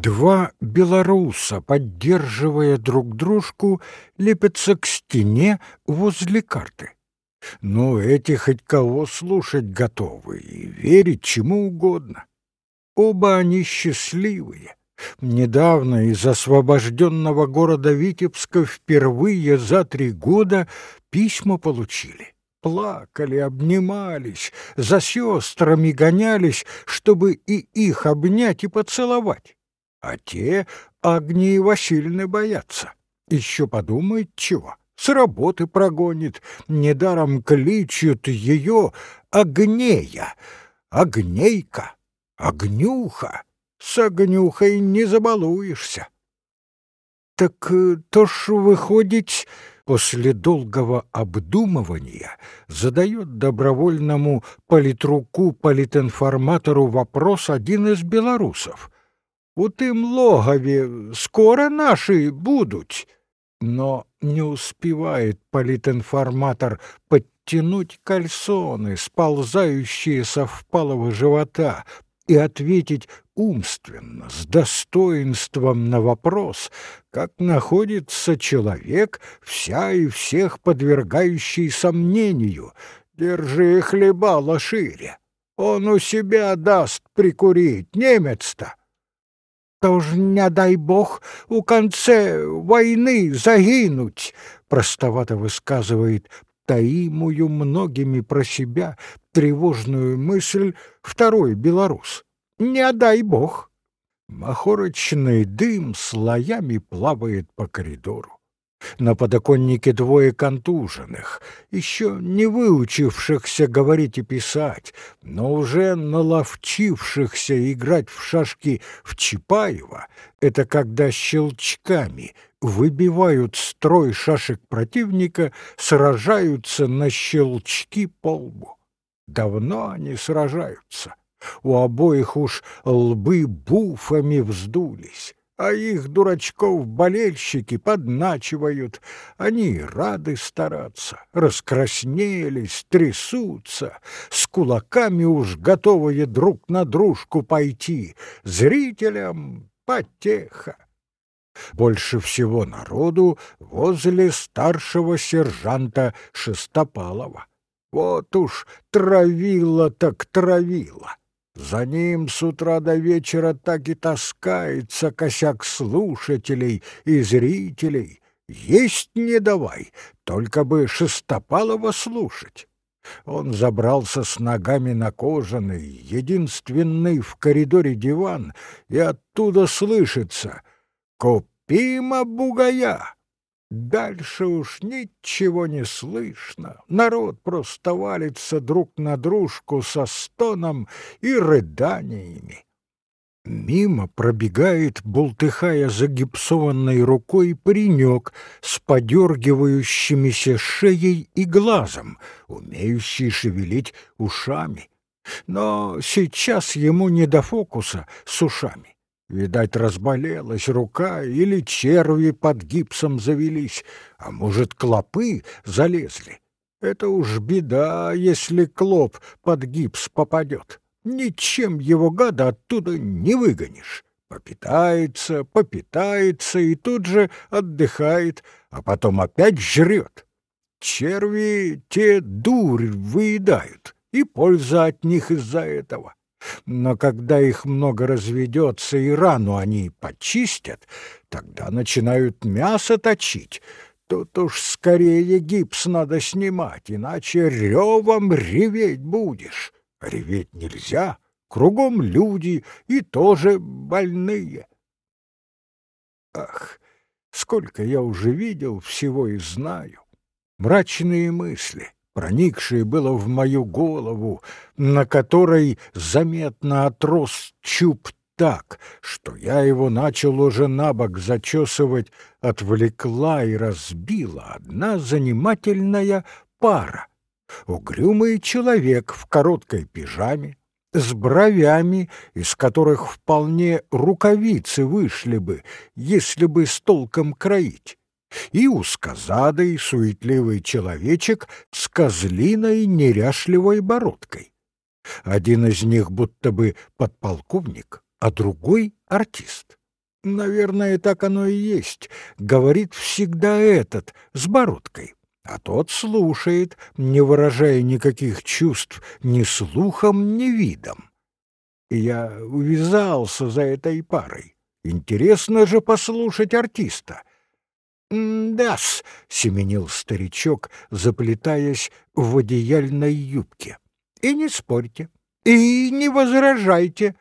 Два белоруса, поддерживая друг дружку, лепятся к стене возле карты. Ну, эти хоть кого слушать готовы и верить чему угодно. Оба они счастливые. Недавно из освобожденного города Витебска впервые за три года письма получили. Плакали, обнимались, за сестрами гонялись, чтобы и их обнять и поцеловать. А те Агнии Васильевны боятся. Еще подумает чего с работы прогонит, недаром кличут ее Огнея, Огнейка, Огнюха, с Огнюхой не забалуешься. Так э, то ж выходить, после долгого обдумывания задает добровольному политруку-политинформатору вопрос один из белорусов. «У тым логове скоро наши будут?» Но не успевает политинформатор подтянуть кальсоны, сползающие со впалого живота, и ответить умственно, с достоинством на вопрос, как находится человек, вся и всех подвергающий сомнению. Держи хлеба шире, он у себя даст прикурить, немец-то. Не дай бог у конце войны загинуть, простовато высказывает таимую многими про себя тревожную мысль второй белорус. Не дай бог. Махорочный дым слоями плавает по коридору. На подоконнике двое контуженных, еще не выучившихся говорить и писать, но уже наловчившихся играть в шашки в Чапаева, это когда щелчками выбивают строй шашек противника, сражаются на щелчки по лбу. Давно они сражаются. У обоих уж лбы буфами вздулись а их дурачков болельщики подначивают. Они рады стараться, раскраснелись, трясутся, с кулаками уж готовые друг на дружку пойти. Зрителям потеха. Больше всего народу возле старшего сержанта Шестопалова. Вот уж травила так травила. За ним с утра до вечера так и таскается косяк слушателей и зрителей. Есть не давай, только бы Шестопалова слушать. Он забрался с ногами на кожаный, единственный в коридоре диван, и оттуда слышится «Купима бугая!» Дальше уж ничего не слышно. Народ просто валится друг на дружку со стоном и рыданиями. Мимо пробегает, бултыхая загипсованной рукой, паренек с подергивающимися шеей и глазом, умеющий шевелить ушами. Но сейчас ему не до фокуса с ушами. Видать, разболелась рука или черви под гипсом завелись, а может, клопы залезли. Это уж беда, если клоп под гипс попадет. Ничем его гада оттуда не выгонишь. Попитается, попитается и тут же отдыхает, а потом опять жрет. Черви те дурь выедают, и польза от них из-за этого. Но когда их много разведется и рану они почистят, тогда начинают мясо точить. Тут уж скорее гипс надо снимать, иначе ревом реветь будешь. Реветь нельзя, кругом люди и тоже больные. Ах, сколько я уже видел всего и знаю. Мрачные мысли — проникшее было в мою голову, на которой заметно отрос чуб так, что я его начал уже на бок зачесывать, отвлекла и разбила одна занимательная пара. Угрюмый человек в короткой пижаме, с бровями, из которых вполне рукавицы вышли бы, если бы с толком кроить и узкозадый суетливый человечек с козлиной неряшливой бородкой. Один из них будто бы подполковник, а другой — артист. Наверное, так оно и есть, говорит всегда этот, с бородкой. А тот слушает, не выражая никаких чувств ни слухом, ни видом. Я увязался за этой парой. Интересно же послушать артиста. «Да-с», — семенил старичок, заплетаясь в одеяльной юбке. «И не спорьте, и не возражайте».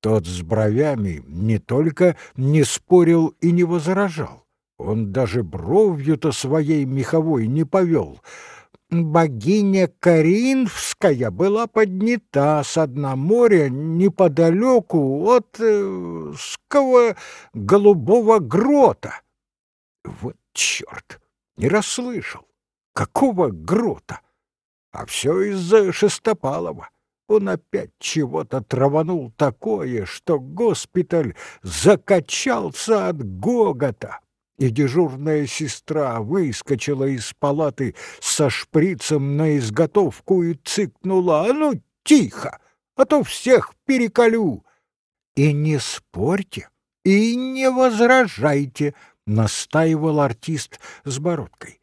Тот с бровями не только не спорил и не возражал, он даже бровью-то своей меховой не повел. Богиня Каринфская была поднята с дна моря неподалеку от э, голубого грота. Вот черт, не расслышал. Какого грота? А все из-за Шестопалова. Он опять чего-то траванул такое, что госпиталь закачался от гогота и дежурная сестра выскочила из палаты со шприцем на изготовку и цыкнула «А ну, тихо, а то всех переколю!» «И не спорьте, и не возражайте!» — настаивал артист с бородкой.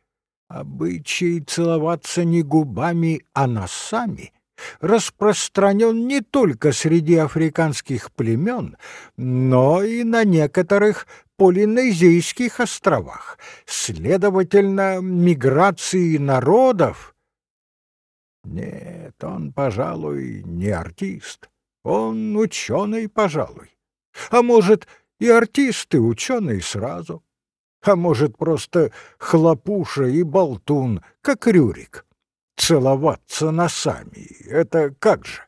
«Обычай целоваться не губами, а носами» распространен не только среди африканских племен, но и на некоторых Полинезийских островах. Следовательно, миграции народов... Нет, он, пожалуй, не артист. Он ученый, пожалуй. А может, и артист, и ученый сразу. А может, просто хлопуша и болтун, как Рюрик. Целоваться носами — это как же?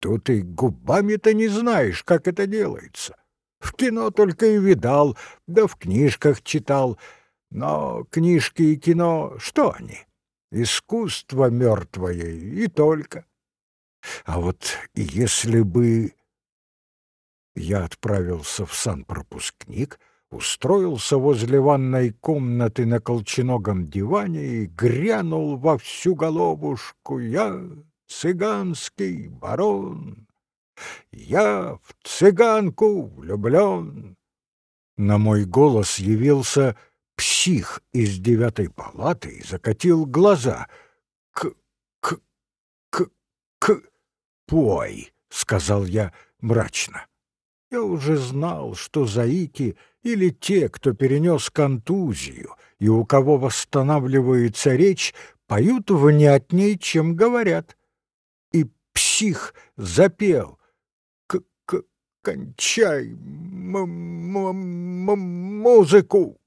Тут и губами-то не знаешь, как это делается. В кино только и видал, да в книжках читал. Но книжки и кино — что они? Искусство мертвое и только. А вот если бы я отправился в санпропускник, устроился возле ванной комнаты на колченогом диване и грянул во всю головушку «Я цыганский барон, я в цыганку влюблен. На мой голос явился псих из девятой палаты и закатил глаза. К, к, к, к, пой, сказал я мрачно. Я уже знал, что заики или те, кто перенес контузию и у кого восстанавливается речь, поют внятнее, чем говорят. И псих запел кончай музыку.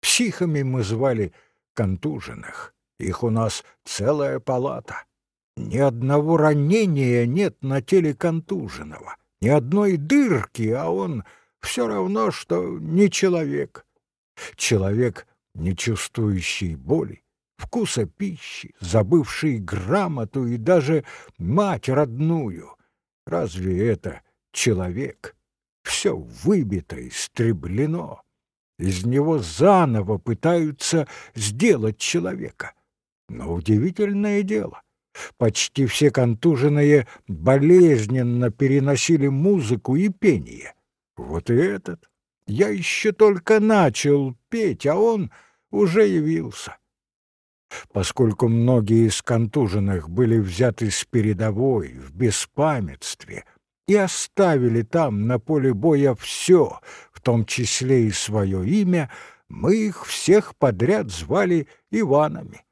Психами мы звали контуженных. Их у нас целая палата. Ни одного ранения нет на теле контуженного, ни одной дырки, а он все равно, что не человек. Человек, не чувствующий боли, вкуса пищи, забывший грамоту и даже мать родную. Разве это человек. Все выбито, истреблено. Из него заново пытаются сделать человека. Но удивительное дело. Почти все контуженные болезненно переносили музыку и пение. Вот и этот. Я еще только начал петь, а он уже явился. Поскольку многие из контуженных были взяты с передовой, в беспамятстве — и оставили там на поле боя все, в том числе и свое имя, мы их всех подряд звали Иванами.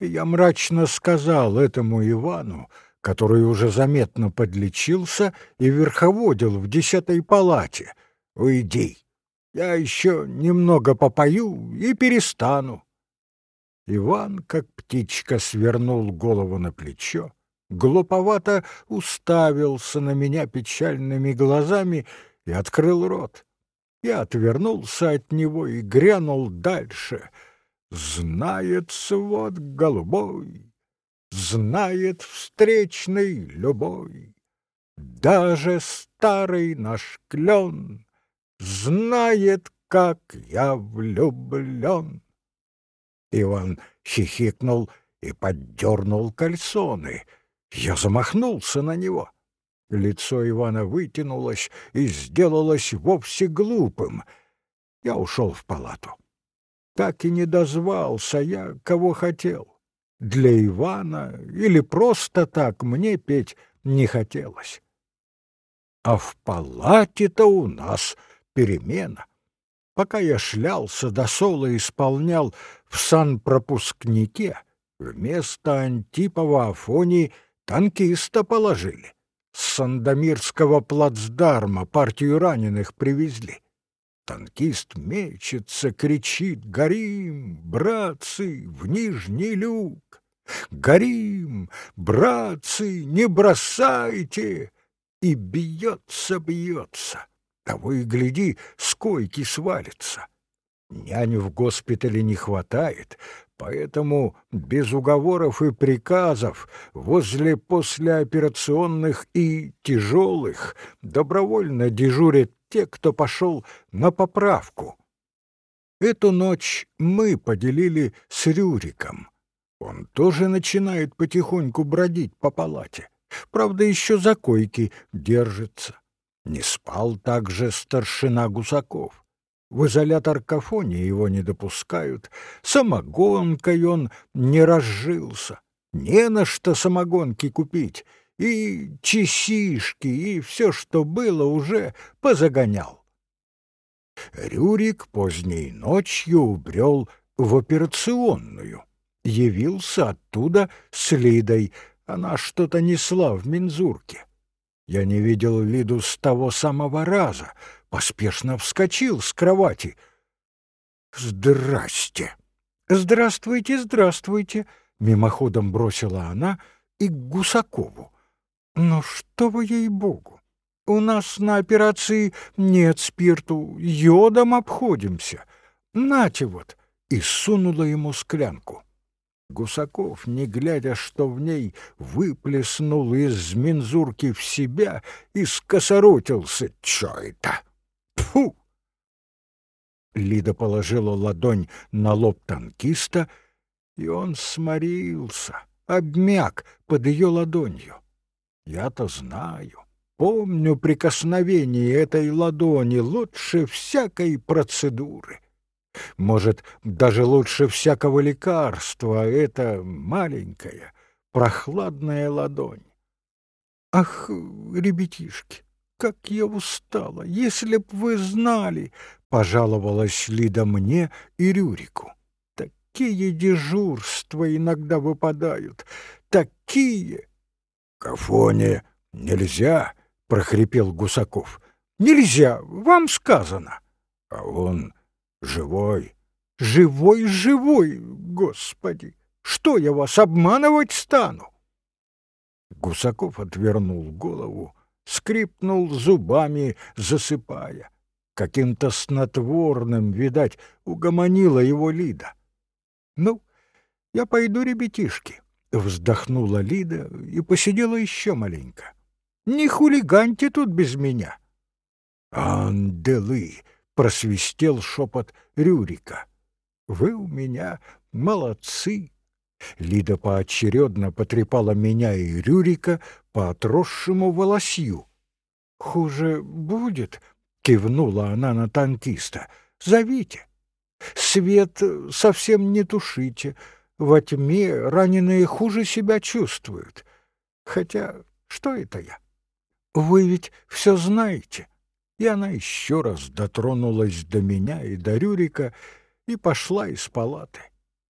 И я мрачно сказал этому Ивану, который уже заметно подлечился и верховодил в десятой палате, «Уйди, я еще немного попою и перестану». Иван, как птичка, свернул голову на плечо, глуповато уставился на меня печальными глазами и открыл рот. Я отвернулся от него и грянул дальше. Знает свод голубой, знает встречный любой. Даже старый наш клен знает, как я влюблен. Иван хихикнул и поддернул кальсоны — я замахнулся на него. Лицо Ивана вытянулось и сделалось вовсе глупым. Я ушел в палату. Так и не дозвался я, кого хотел. Для Ивана или просто так мне петь не хотелось. А в палате-то у нас перемена. Пока я шлялся до соло исполнял в санпропускнике, вместо Антипова Афони танкиста положили. С Сандомирского плацдарма партию раненых привезли. Танкист мечется, кричит «Горим, братцы, в нижний люк! Горим, братцы, не бросайте!» И бьется, бьется. Того и гляди, с койки свалится. Нянь в госпитале не хватает, поэтому без уговоров и приказов возле послеоперационных и тяжелых добровольно дежурят те, кто пошел на поправку. Эту ночь мы поделили с Рюриком. Он тоже начинает потихоньку бродить по палате. Правда, еще за койки держится. Не спал также старшина Гусаков. В изолятор Кафони его не допускают, самогонкой он не разжился. Не на что самогонки купить, и часишки, и все, что было, уже позагонял. Рюрик поздней ночью убрел в операционную. Явился оттуда с Лидой, она что-то несла в мензурке. Я не видел Лиду с того самого раза, поспешно вскочил с кровати. «Здрасте!» «Здравствуйте, здравствуйте!» — мимоходом бросила она и к Гусакову. «Ну что вы, ей-богу! У нас на операции нет спирту, йодом обходимся. Нате вот!» И сунула ему склянку. Гусаков, не глядя, что в ней, выплеснул из мензурки в себя и скосоротился. Чё это? Фу! Лида положила ладонь на лоб танкиста, и он сморился, обмяк под ее ладонью. Я-то знаю, помню прикосновение этой ладони лучше всякой процедуры. Может, даже лучше всякого лекарства это маленькая, прохладная ладонь. Ах, ребятишки, как я устала! Если б вы знали, — пожаловалась Лида мне и Рюрику. Такие дежурства иногда выпадают, такие! — Кафоне нельзя, — прохрипел Гусаков. — Нельзя, вам сказано. А он Живой, живой, живой, Господи! Что я вас обманывать стану? Гусаков отвернул голову, скрипнул зубами, засыпая. Каким-то снотворным, видать, угомонила его Лида. «Ну, я пойду, ребятишки», — вздохнула Лида и посидела еще маленько. «Не хулиганьте тут без меня». «Анделы!» просвистел шепот Рюрика. «Вы у меня молодцы!» Лида поочередно потрепала меня и Рюрика по отросшему волосью. «Хуже будет?» — кивнула она на танкиста. «Зовите. Свет совсем не тушите. Во тьме раненые хуже себя чувствуют. Хотя что это я? Вы ведь все знаете» и она еще раз дотронулась до меня и до Рюрика и пошла из палаты.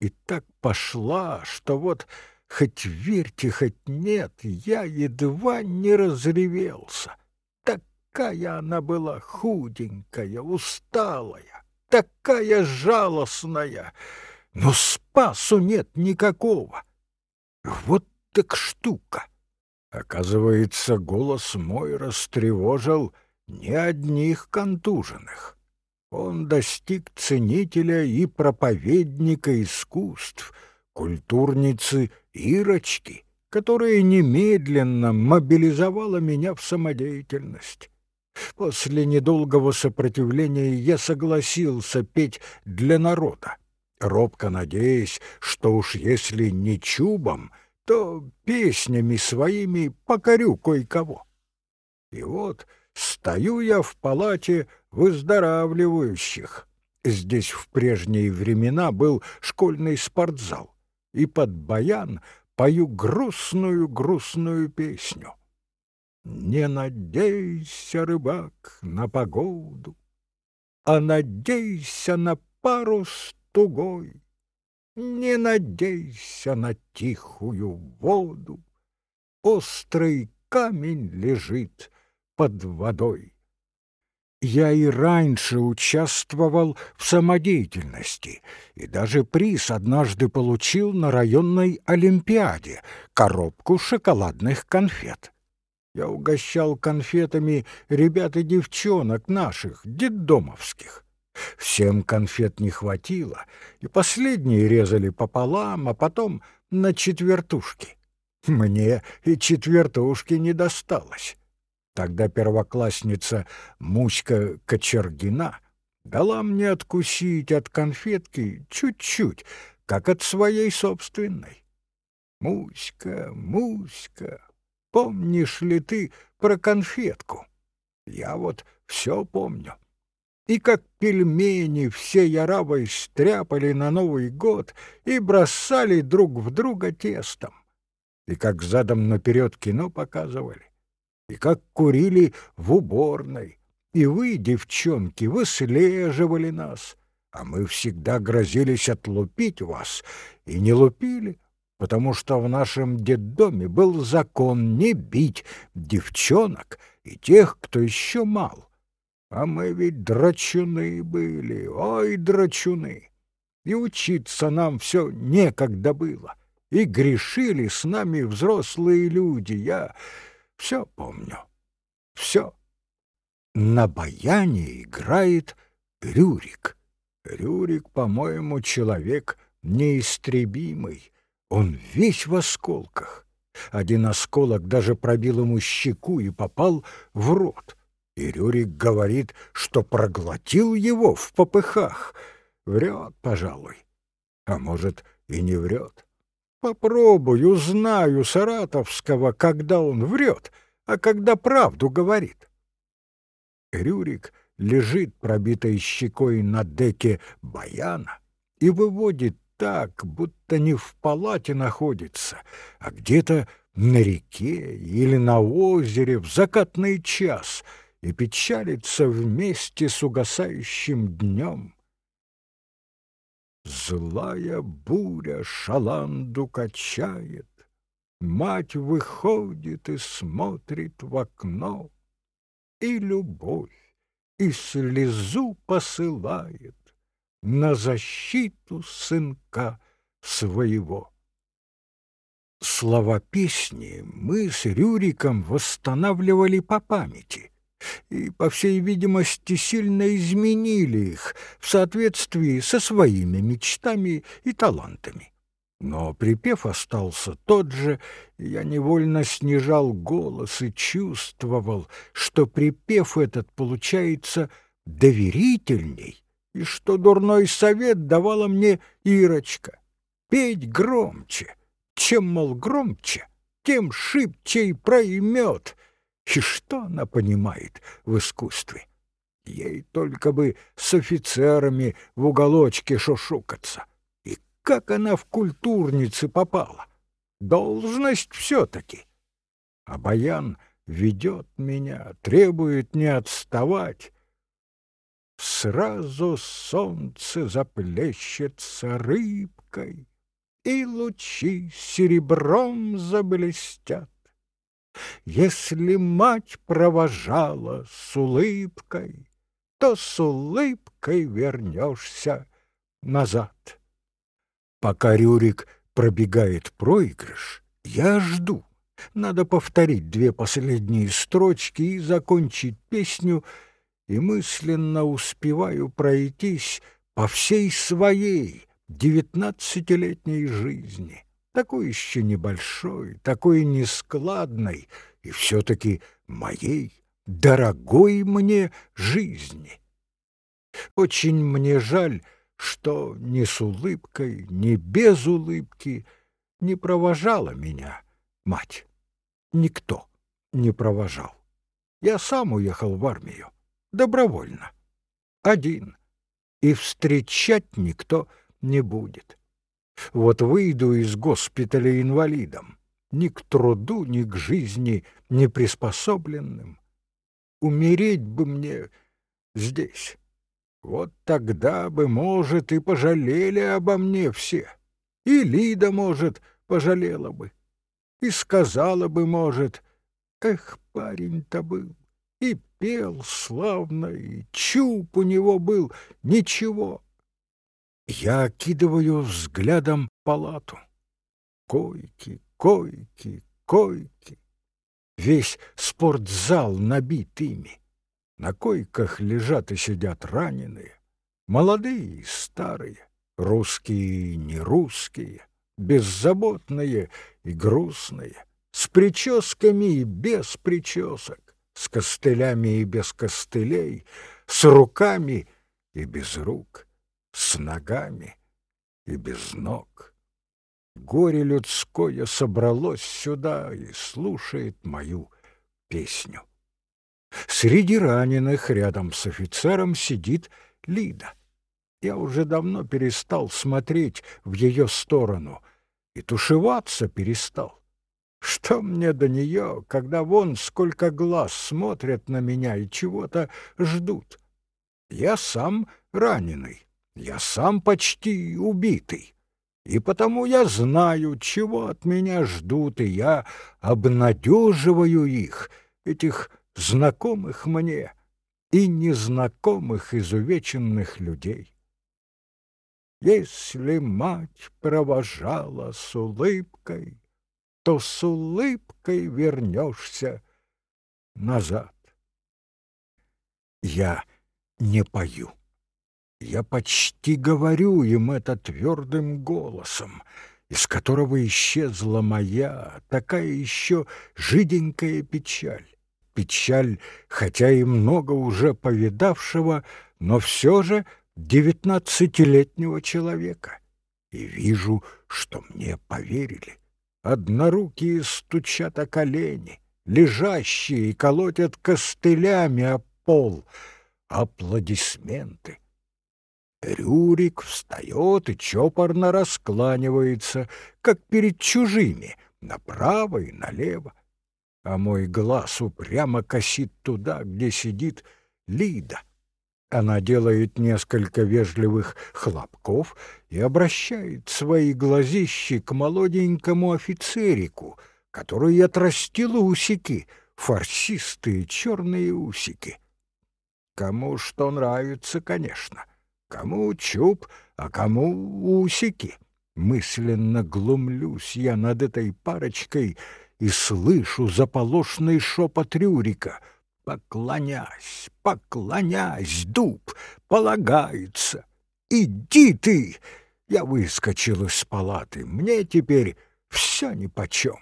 И так пошла, что вот, хоть верьте, хоть нет, я едва не разревелся. Такая она была худенькая, усталая, такая жалостная, но спасу нет никакого. Вот так штука. Оказывается, голос мой растревожил не одних контуженных. Он достиг ценителя и проповедника искусств, культурницы Ирочки, которая немедленно мобилизовала меня в самодеятельность. После недолгого сопротивления я согласился петь для народа, робко надеясь, что уж если не чубом, то песнями своими покорю кое-кого. И вот стою я в палате выздоравливающих. Здесь в прежние времена был школьный спортзал, и под баян пою грустную-грустную песню. Не надейся, рыбак, на погоду, а надейся на парус тугой. Не надейся на тихую воду, острый камень лежит под водой. Я и раньше участвовал в самодеятельности и даже приз однажды получил на районной олимпиаде — коробку шоколадных конфет. Я угощал конфетами ребят и девчонок наших, детдомовских. Всем конфет не хватило, и последние резали пополам, а потом на четвертушки. Мне и четвертушки не досталось. Тогда первоклассница Муська Кочергина дала мне откусить от конфетки чуть-чуть, как от своей собственной. Муська, Муська, помнишь ли ты про конфетку? Я вот все помню. И как пельмени все яравой стряпали на Новый год и бросали друг в друга тестом. И как задом наперед кино показывали и как курили в уборной. И вы, девчонки, выслеживали нас, а мы всегда грозились отлупить вас, и не лупили, потому что в нашем детдоме был закон не бить девчонок и тех, кто еще мал. А мы ведь драчуны были, ой, драчуны. И учиться нам все некогда было, и грешили с нами взрослые люди. Я все помню. Все. На баяне играет Рюрик. Рюрик, по-моему, человек неистребимый. Он весь в осколках. Один осколок даже пробил ему щеку и попал в рот. И Рюрик говорит, что проглотил его в попыхах. Врет, пожалуй. А может, и не врет. Попробуй, узнаю Саратовского, когда он врет, а когда правду говорит. Рюрик лежит пробитой щекой на деке баяна и выводит так, будто не в палате находится, а где-то на реке или на озере в закатный час и печалится вместе с угасающим днем. Злая буря шаланду качает, Мать выходит и смотрит в окно, И любовь, и слезу посылает На защиту сынка своего. Слова песни мы с Рюриком восстанавливали по памяти и, по всей видимости, сильно изменили их в соответствии со своими мечтами и талантами. Но припев остался тот же, я невольно снижал голос и чувствовал, что припев этот получается доверительней, и что дурной совет давала мне Ирочка. Петь громче, чем, мол, громче, тем шибче и проймет — и что она понимает в искусстве? Ей только бы с офицерами в уголочке шушукаться. И как она в культурницы попала? Должность все-таки. А Баян ведет меня, требует не отставать. Сразу солнце заплещется рыбкой, И лучи серебром заблестят. Если мать провожала с улыбкой, то с улыбкой вернешься назад. Пока Рюрик пробегает проигрыш, я жду. Надо повторить две последние строчки и закончить песню, и мысленно успеваю пройтись по всей своей девятнадцатилетней жизни такой еще небольшой, такой нескладной и все-таки моей, дорогой мне жизни. Очень мне жаль, что ни с улыбкой, ни без улыбки не провожала меня мать. Никто не провожал. Я сам уехал в армию. Добровольно. Один. И встречать никто не будет. Вот выйду из госпиталя инвалидом. Ни к труду, ни к жизни не приспособленным. Умереть бы мне здесь. Вот тогда бы, может, и пожалели обо мне все. И Лида, может, пожалела бы. И сказала бы, может, эх, парень-то был. И пел славно, и чуб у него был, ничего. Я окидываю взглядом палату. Койки, койки, койки. Весь спортзал набит ими. На койках лежат и сидят раненые, молодые и старые, русские и нерусские, беззаботные и грустные, с прическами и без причесок, с костылями и без костылей, с руками и без рук, с ногами и без ног. Горе людское собралось сюда и слушает мою песню. Среди раненых рядом с офицером сидит Лида. Я уже давно перестал смотреть в ее сторону и тушеваться перестал. Что мне до нее, когда вон сколько глаз смотрят на меня и чего-то ждут? Я сам раненый, я сам почти убитый. И потому я знаю, чего от меня ждут, и я обнадеживаю их, этих знакомых мне и незнакомых изувеченных людей. Если мать провожала с улыбкой, то с улыбкой вернешься назад. Я не пою. Я почти говорю им это твердым голосом, из которого исчезла моя, такая еще жиденькая печаль печаль, хотя и много уже повидавшего, но все же девятнадцатилетнего человека. И вижу, что мне поверили. Однорукие стучат о колени, лежащие колотят костылями о пол. Аплодисменты. Рюрик встает и чопорно раскланивается, как перед чужими, направо и налево а мой глаз упрямо косит туда, где сидит Лида. Она делает несколько вежливых хлопков и обращает свои глазищи к молоденькому офицерику, который отрастил усики, фарсистые черные усики. Кому что нравится, конечно. Кому чуб, а кому усики. Мысленно глумлюсь я над этой парочкой — и слышу заполошный шепот Рюрика. «Поклонясь, поклонясь, дуб, полагается! Иди ты!» Я выскочил из палаты. Мне теперь все нипочем.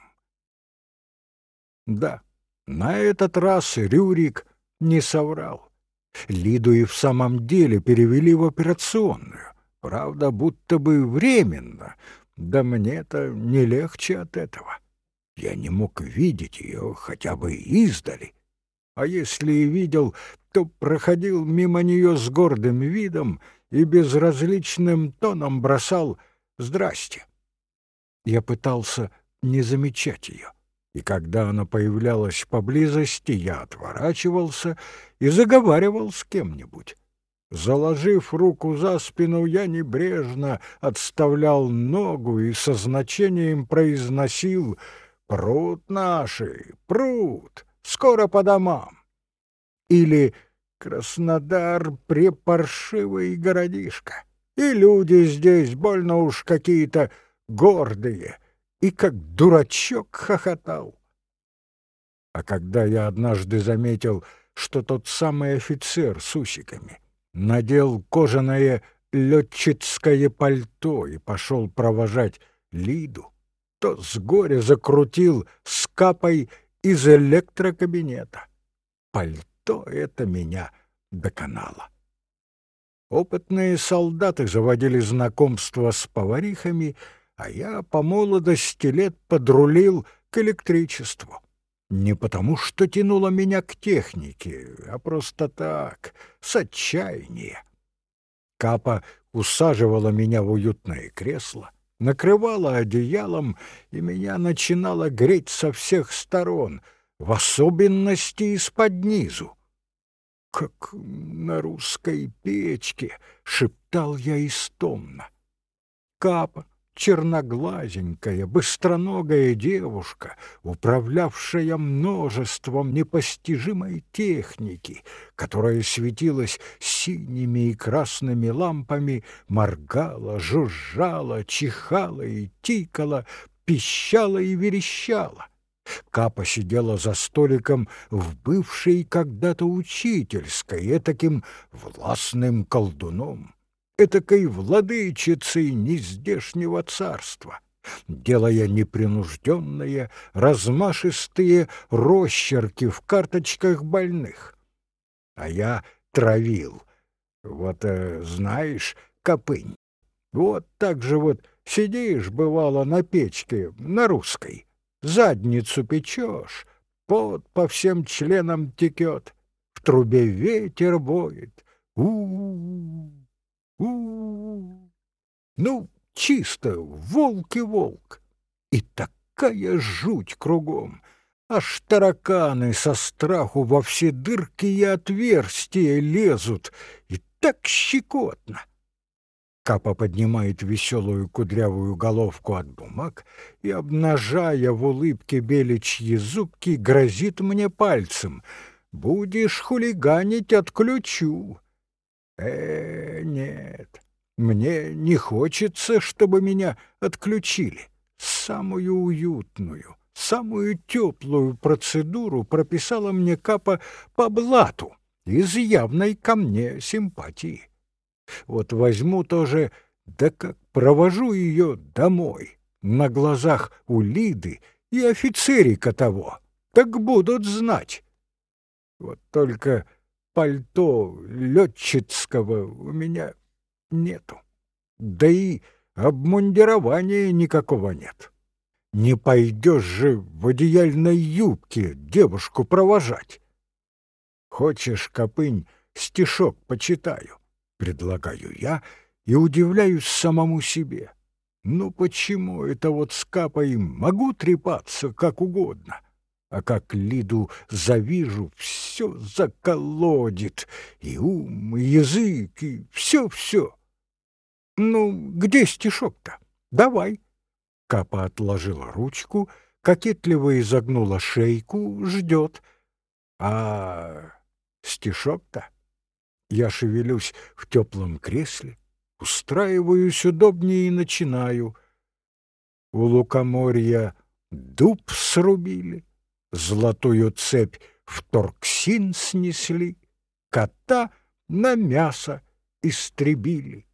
Да, на этот раз Рюрик не соврал. Лиду и в самом деле перевели в операционную. Правда, будто бы временно. Да мне-то не легче от этого. Я не мог видеть ее хотя бы издали. А если и видел, то проходил мимо нее с гордым видом и безразличным тоном бросал «Здрасте». Я пытался не замечать ее, и когда она появлялась поблизости, я отворачивался и заговаривал с кем-нибудь. Заложив руку за спину, я небрежно отставлял ногу и со значением произносил — Пруд наши, пруд, скоро по домам. Или Краснодар препаршивый городишко, и люди здесь больно уж какие-то гордые, и как дурачок хохотал. А когда я однажды заметил, что тот самый офицер с усиками надел кожаное летчицкое пальто и пошел провожать Лиду, то с горя закрутил с капой из электрокабинета. Пальто это меня доконало. Опытные солдаты заводили знакомство с поварихами, а я по молодости лет подрулил к электричеству. Не потому, что тянуло меня к технике, а просто так, с отчаяния. Капа усаживала меня в уютное кресло, накрывала одеялом, и меня начинало греть со всех сторон, в особенности из-под низу. «Как на русской печке!» — шептал я истомно. Капа, черноглазенькая, быстроногая девушка, управлявшая множеством непостижимой техники, которая светилась синими и красными лампами, моргала, жужжала, чихала и тикала, пищала и верещала. Капа сидела за столиком в бывшей когда-то учительской, этаким властным колдуном этакой владычицей нездешнего царства, делая непринужденные, размашистые росчерки в карточках больных. А я травил. Вот, э, знаешь, копынь. Вот так же вот сидишь, бывало, на печке, на русской, задницу печешь, пот по всем членам текет, в трубе ветер воет. У-у-у! У, -у, -у. Ну, чисто волк и волк. И такая жуть кругом. Аж тараканы со страху во все дырки и отверстия лезут, и так щекотно. Капа поднимает веселую кудрявую головку от бумаг и, обнажая в улыбке беличьи зубки, грозит мне пальцем. «Будешь хулиганить, отключу». Э, нет, мне не хочется, чтобы меня отключили. Самую уютную, самую теплую процедуру прописала мне Капа по блату из явной ко мне симпатии. Вот возьму тоже, да как провожу ее домой, на глазах у Лиды и офицерика того, так будут знать. Вот только пальто летчицкого у меня нету. Да и обмундирования никакого нет. Не пойдешь же в одеяльной юбке девушку провожать. Хочешь, Копынь, стишок почитаю? Предлагаю я и удивляюсь самому себе. Ну почему это вот с Капой могу трепаться как угодно, а как Лиду завижу, все заколодит, и ум, и язык, и все-все. Ну, где стишок-то? Давай. Капа отложила ручку, кокетливо изогнула шейку, ждет. А стишок-то? Я шевелюсь в теплом кресле, устраиваюсь удобнее и начинаю. У лукоморья дуб срубили, золотую цепь в торксин снесли, кота на мясо истребили.